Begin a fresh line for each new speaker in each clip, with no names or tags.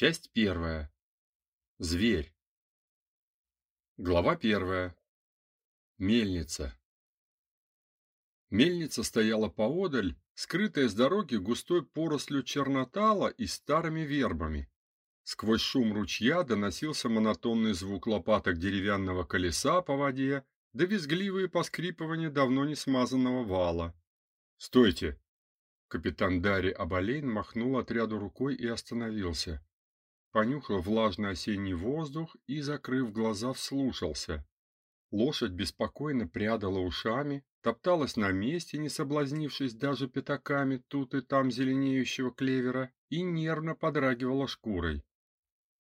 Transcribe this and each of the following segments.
Часть первая. Зверь. Глава первая. Мельница. Мельница стояла поодаль, скрытая с дороги густой порослью чернотала и старыми вербами. Сквозь шум ручья доносился монотонный звук лопаток деревянного колеса по воде, да визгливые поскрипывания давно не смазанного вала. "Стойте!" Капитан Дари Абалейн махнул отряду рукой и остановился понюхал влажный осенний воздух и, закрыв глаза, вслушался. Лошадь беспокойно прядала ушами, топталась на месте, не соблазнившись даже пятаками тут и там зеленеющего клевера, и нервно подрагивала шкурой.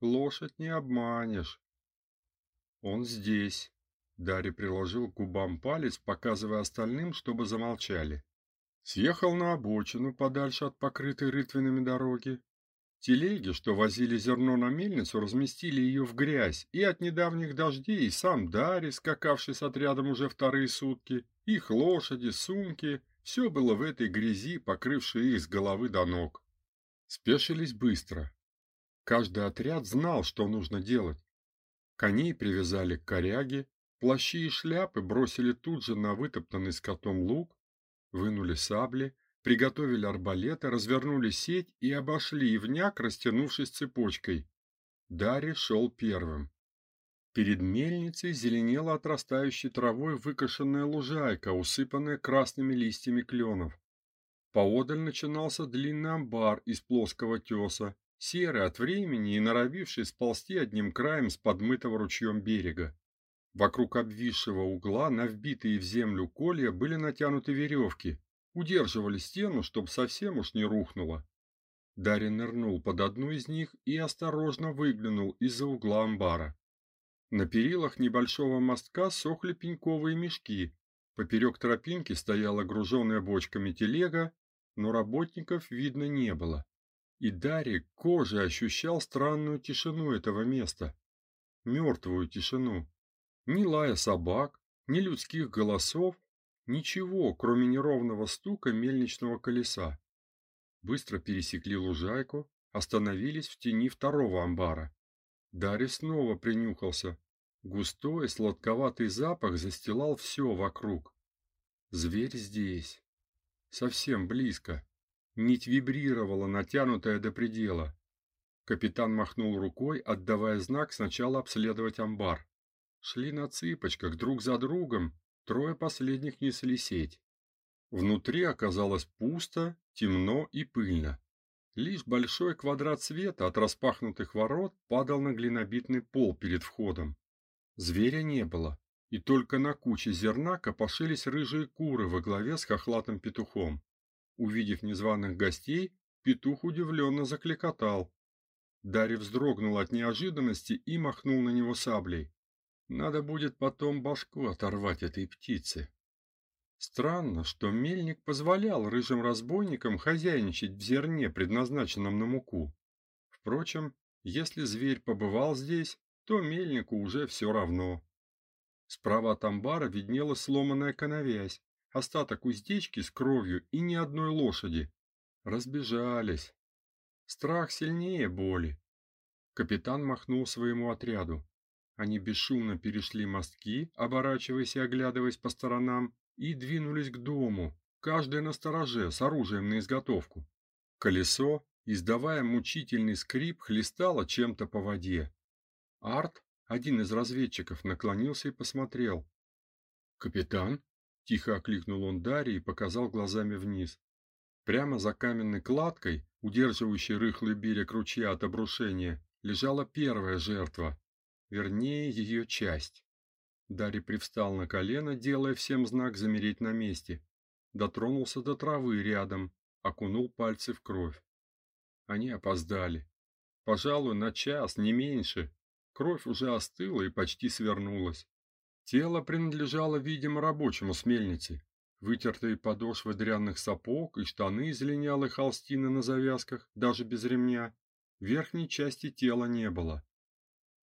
Лошадь не обманешь. Он здесь. Дарья приложил к губам палец, показывая остальным, чтобы замолчали. Съехал на обочину подальше от покрытой рытвинами дороги, Телеги, что возили зерно на мельницу, разместили ее в грязь, и от недавних дождей сам Дарий, скакавший с отрядом уже вторые сутки, их лошади, сумки, все было в этой грязи, покрывшей их с головы до ног. Спешились быстро. Каждый отряд знал, что нужно делать. Коней привязали к коряге, плащи и шляпы бросили тут же на вытоптанный скотом луг, вынули сабли, приготовили арбалеты, развернули сеть и обошли ивняк, растянувшись цепочкой. Дарья шел первым. Перед мельницей зеленела отрастающей травой выкошенная лужайка, усыпанная красными листьями кленов. Поодаль начинался длинный амбар из плоского теса, серый от времени и норовивший сползти одним краем с подмытого ручьем берега. Вокруг обвисшего угла на вбитые в землю колья были натянуты веревки, удерживали стену, чтобы совсем уж не рухнуло. Дарин нырнул под одну из них и осторожно выглянул из-за угла амбара. На перилах небольшого мостка сохли пеньковые мешки. Поперек тропинки стояла груженная бочками телега, но работников видно не было. И Дарик кожей ощущал странную тишину этого места, мертвую тишину. Ни лая собак, ни людских голосов, Ничего, кроме неровного стука мельничного колеса. Быстро пересекли лужайку, остановились в тени второго амбара. Дарья снова принюхался. Густой сладковатый запах застилал все вокруг. Зверь здесь, совсем близко. Нить вибрировала, натянутая до предела. Капитан махнул рукой, отдавая знак сначала обследовать амбар. Шли на цыпочках друг за другом, Трое последних несли сеть. Внутри оказалось пусто, темно и пыльно. Лишь большой квадрат света от распахнутых ворот падал на глинобитный пол перед входом. Зверя не было, и только на куче зерна копошились рыжие куры во главе с хохлатым петухом. Увидев незваных гостей, петух удивленно закликотал. Дарья вздрогнул от неожиданности и махнул на него саблей. Надо будет потом башку оторвать этой птице. Странно, что мельник позволял рыжим разбойникам хозяйничать в зерне, предназначенном на муку. Впрочем, если зверь побывал здесь, то мельнику уже все равно. Справа от амбара виднелась сломанная коновязь, остаток уздечки с кровью и ни одной лошади. Разбежались. Страх сильнее боли. Капитан махнул своему отряду. Они бесшумно перешли мостки, оборачиваясь и оглядываясь по сторонам, и двинулись к дому, каждый на стороже, с оружием на изготовку. Колесо, издавая мучительный скрип, хлестало чем-то по воде. Арт, один из разведчиков, наклонился и посмотрел. "Капитан?" тихо окликнул он Дарьи и показал глазами вниз. Прямо за каменной кладкой, удерживающей рыхлый берег ручья от обрушения, лежала первая жертва вернее, ее часть. Дарий привстал на колено, делая всем знак замереть на месте. Дотронулся до травы рядом, окунул пальцы в кровь. Они опоздали. Пожалуй, на час, не меньше. Кровь уже остыла и почти свернулась. Тело принадлежало, видимо, рабочему с мельницы. Вытертые подошвы дрянных сапог и штаны из линялой холстины на завязках, даже без ремня. Верхней части тела не было.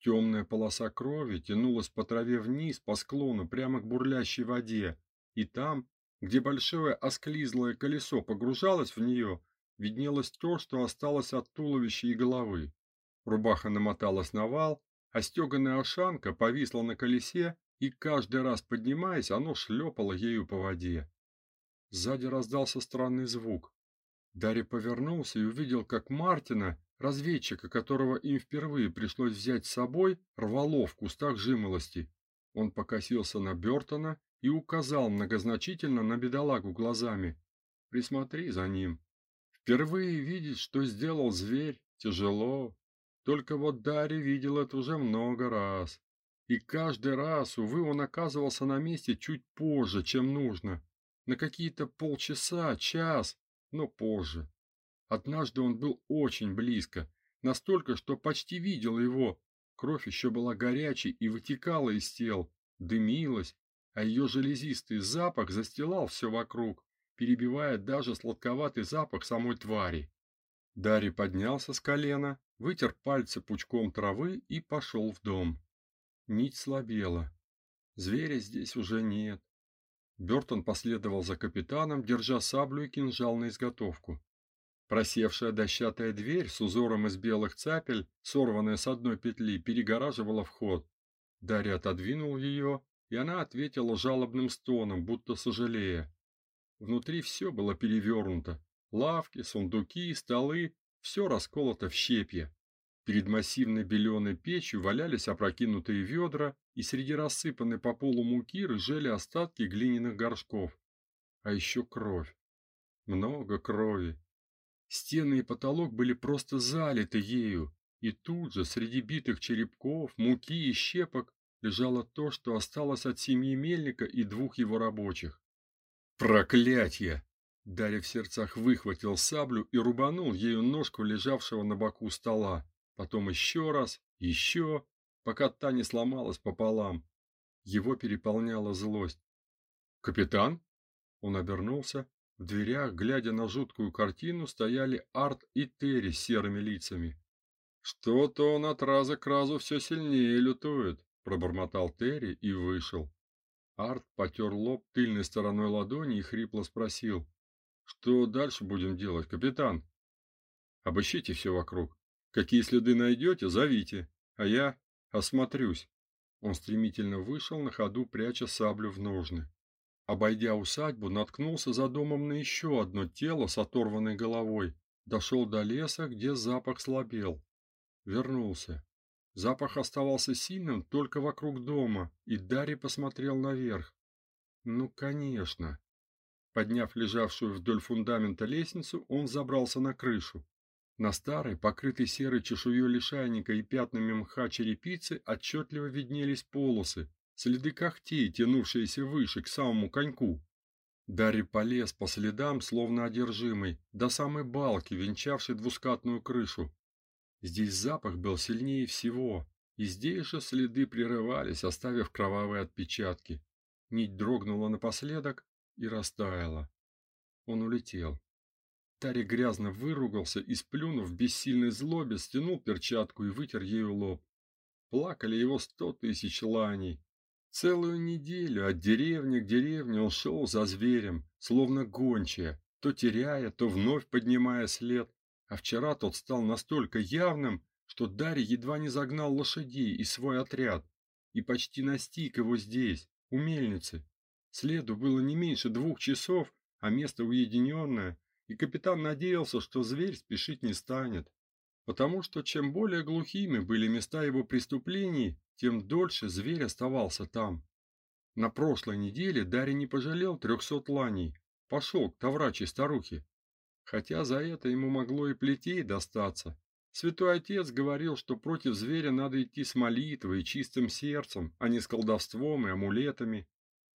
Темная полоса крови тянулась по траве вниз по склону прямо к бурлящей воде, и там, где большое осклизлое колесо погружалось в нее, виднелось то, что осталось от туловища и головы. Рубаха намоталась на вал, а стеганая ошанка повисла на колесе, и каждый раз поднимаясь, оно шлепало ею по воде. Сзади раздался странный звук. Дарья повернулся и увидел, как Мартина, разведчика, которого им впервые пришлось взять с собой, рвало в кустах жимолости. Он покосился на Бёртона и указал многозначительно на бедолагу глазами. Присмотри за ним. Впервые видеть, что сделал зверь, тяжело. Только вот Дарья видел это уже много раз. И каждый раз, увы, он оказывался на месте чуть позже, чем нужно. На какие-то полчаса, час, но позже. Однажды он был очень близко, настолько, что почти видел его. Кровь еще была горячей и вытекала из тел, дымилась, а ее железистый запах застилал все вокруг, перебивая даже сладковатый запах самой твари. Дарий поднялся с колена, вытер пальцы пучком травы и пошел в дом. Нить слабела. Зверя здесь уже нет. Бёртон последовал за капитаном, держа саблю и кинжал на изготовку. Просевшая дощатая дверь с узором из белых цапель, сорванная с одной петли, перегораживала вход. Дарья отодвинул ее, и она ответила жалобным стоном, будто сожалея. Внутри все было перевернуто. Лавки, сундуки, столы все расколото в щепья. Перед массивной беленой печью валялись опрокинутые ведра, и среди рассыпанной по полу муки рыжели остатки глиняных горшков. А еще кровь. Много крови. Стены и потолок были просто залиты ею, и тут же среди битых черепков, муки и щепок лежало то, что осталось от семьи мельника и двух его рабочих. Проклятье! Дарья в сердцах выхватил саблю и рубанул ею ножку лежавшего на боку стола. Потом еще раз, еще, пока та не сломалась пополам. Его переполняла злость. «Капитан?» Он обернулся. В дверях, глядя на жуткую картину, стояли Арт и Терри с серыми лицами. «Что-то он от раза к разу все сильнее лютует», — пробормотал Терри и вышел. Арт потер лоб тыльной стороной ладони и хрипло спросил. Что дальше будем делать, капитан? Обыщите все вокруг. Какие следы найдете, зовите, а я осмотрюсь. Он стремительно вышел на ходу, пряча саблю в ножны. Обойдя усадьбу, наткнулся за домом на еще одно тело с оторванной головой. Дошел до леса, где запах слабел. Вернулся. Запах оставался сильным только вокруг дома, и Дарья посмотрел наверх. Ну, конечно. Подняв лежавшую вдоль фундамента лестницу, он забрался на крышу. На старой, покрытой серой чешуей лишайника и пятнами мха черепицы отчетливо виднелись полосы, следы когтей, тянувшиеся выше к самому коньку. Дарья полез по следам, словно одержимый, до самой балки, венчавшей двускатную крышу. Здесь запах был сильнее всего, и здесь же следы прерывались, оставив кровавые отпечатки. Нить дрогнула напоследок, и растаяла. Он улетел. Тари грязно выругался и, сплюнув в бессильной злобе, стянул перчатку и вытер ею лоб. Плакали его сто тысяч ланей. Целую неделю от деревни к деревне он шел за зверем, словно гончая, то теряя, то вновь поднимая след. А вчера тот стал настолько явным, что Дарья едва не загнал лошадей и свой отряд и почти настиг его здесь, у мельницы. Следу было не меньше двух часов, а место уединенное, и капитан надеялся, что зверь спешить не станет, потому что чем более глухими были места его преступлений, тем дольше зверь оставался там. На прошлой неделе Дарья не пожалел трехсот ланей, пошел к таврачей старухе, хотя за это ему могло и плетей достаться. Святой отец говорил, что против зверя надо идти с молитвой и чистым сердцем, а не с колдовством и амулетами.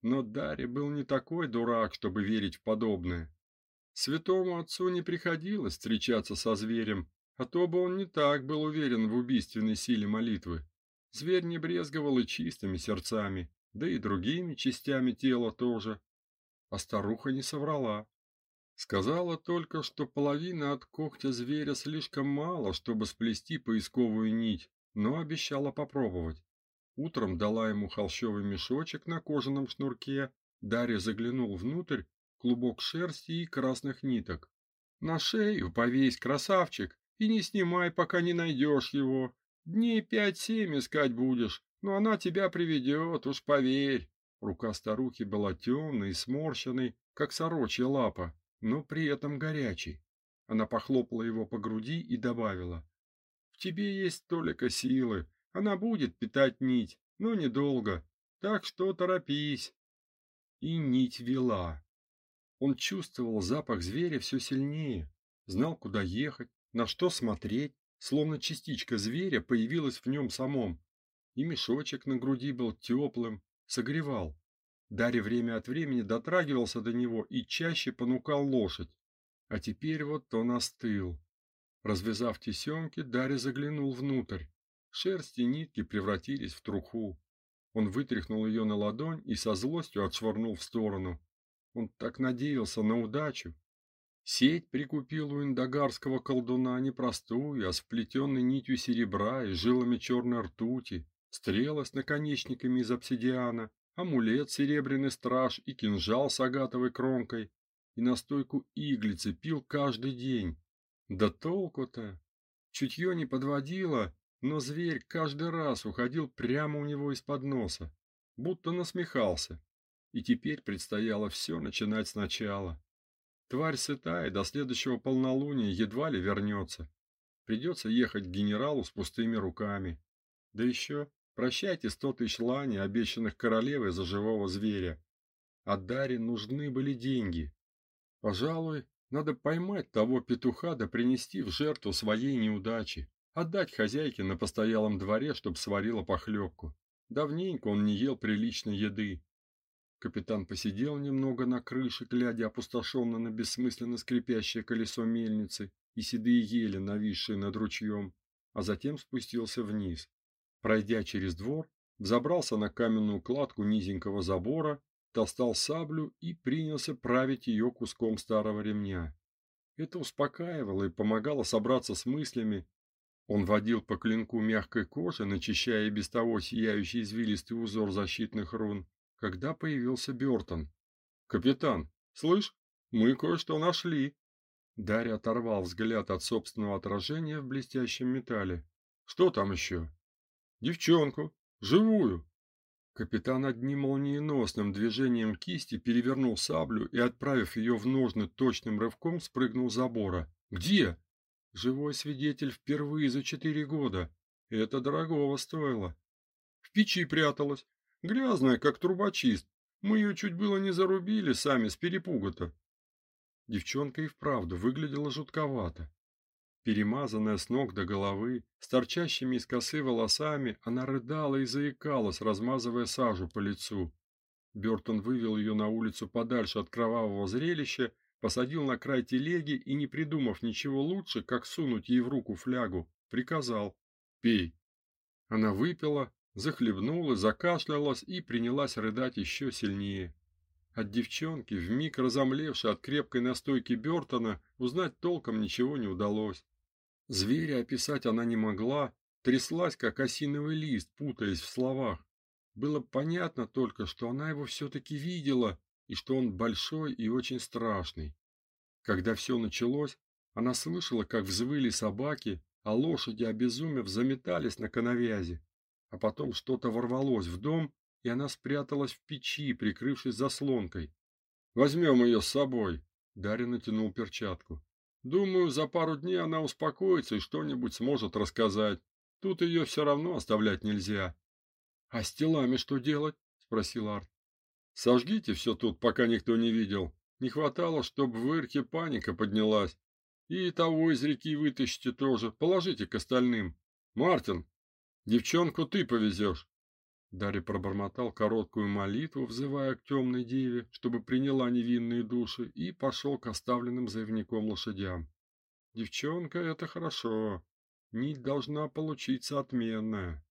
Но Дарья был не такой дурак, чтобы верить в подобное. Святому отцу не приходилось встречаться со зверем, а то бы он не так был уверен в убийственной силе молитвы. Зверь не брезговал и чистыми сердцами, да и другими частями тела тоже. А старуха не соврала. Сказала только, что половина от когтя зверя слишком мало, чтобы сплести поисковую нить, но обещала попробовать. Утром дала ему холщовый мешочек на кожаном шнурке. Дарья заглянул внутрь, клубок шерсти и красных ниток. На шею повесь, красавчик, И не снимай, пока не найдешь его. Дней пять-семь искать будешь, но она тебя приведет, уж поверь. Рука старухи была темной и сморщенной, как сорочья лапа, но при этом горячей. Она похлопала его по груди и добавила: "В тебе есть только силы. Она будет питать нить, но недолго. Так что торопись". И нить вела. Он чувствовал запах зверя все сильнее, знал, куда ехать, на что смотреть, словно частичка зверя появилась в нем самом. И мешочек на груди был теплым, согревал. Дарья время от времени дотрагивался до него и чаще понукал лошадь. А теперь вот он остыл. Развязав тесемки, Дарья заглянул внутрь. Шерсть и нитки превратились в труху. Он вытряхнул ее на ладонь и со злостью отшвырнул в сторону. Он так надеялся на удачу. Сеть прикупил у индагарского колдуна не простую, а сплетенной нитью серебра и жилами черной ртути, стрела с наконечниками из обсидиана, амулет серебряный страж и кинжал с агатовой кромкой, и настойку иглицы пил каждый день. Да толку-то! Чутье не подводило, но зверь каждый раз уходил прямо у него из-под носа, будто насмехался. И теперь предстояло все начинать сначала. Тварь сытая до следующего полнолуния едва ли вернется. Придется ехать к генералу с пустыми руками. Да еще Прощайте сто тысяч лани, обещанных королевой за живого зверя. А Даре нужны были деньги. Пожалуй, надо поймать того петуха да принести в жертву своей неудачи, отдать хозяйке на постоялом дворе, чтоб сварила похлебку. Давненько он не ел приличной еды. Капитан посидел немного на крыше, глядя опустошенно на бессмысленно скрипящее колесо мельницы и седые ели, нависшие над ручьем, а затем спустился вниз. Пройдя через двор, взобрался на каменную кладку низенького забора, достал саблю и принялся править ее куском старого ремня. Это успокаивало и помогало собраться с мыслями. Он водил по клинку мягкой кожи, начищая без того сияющий извилистый узор защитных рун, когда появился Бёртон. «Капитан, слышь, мы кое-что нашли!» Дарья оторвал взгляд от собственного отражения в блестящем металле. «Что там еще?» Девчонку, живую. Капитан одним молниеносным движением кисти перевернул саблю и, отправив ее в ножны точным рывком, спрыгнул с забора. Где? Живой свидетель впервые за четыре года. Это дорогого стоило. В печи пряталась, грязная, как трубочист. Мы ее чуть было не зарубили сами с перепугу-то. Девчонка и вправду выглядела жутковато. Перемазанная с ног до головы, с торчащими из косы волосами, она рыдала и заикалась, размазывая сажу по лицу. Бёртон вывел ее на улицу подальше от кровавого зрелища, посадил на край телеги и, не придумав ничего лучше, как сунуть ей в руку флягу, приказал: "Пей". Она выпила, захлебнулась, закашлялась и принялась рыдать еще сильнее. От девчонки, вмиг разомлевшей от крепкой настойки Бёртона, узнать толком ничего не удалось. Зверя описать она не могла, тряслась, как осиновый лист, путаясь в словах. Было понятно только, что она его все таки видела и что он большой и очень страшный. Когда все началось, она слышала, как взвыли собаки, а лошади, обезумев, заметались на коновязи. А потом что-то ворвалось в дом, и она спряталась в печи, прикрывшись заслонкой. Возьмем ее с собой, Дарья натянул перчатку. Думаю, за пару дней она успокоится и что-нибудь сможет рассказать. Тут ее все равно оставлять нельзя. А с телами что делать? спросил Арт. Сожгите все тут, пока никто не видел. Не хватало, чтобы в Ирке паника поднялась. И того из реки вытащите тоже, положите к остальным. Мартин, девчонку ты повезешь. Дарья пробормотал короткую молитву, взывая к темной деве, чтобы приняла невинные души, и пошел к оставленным заявником лошадям. Девчонка это хорошо. Нить должна получиться отменная.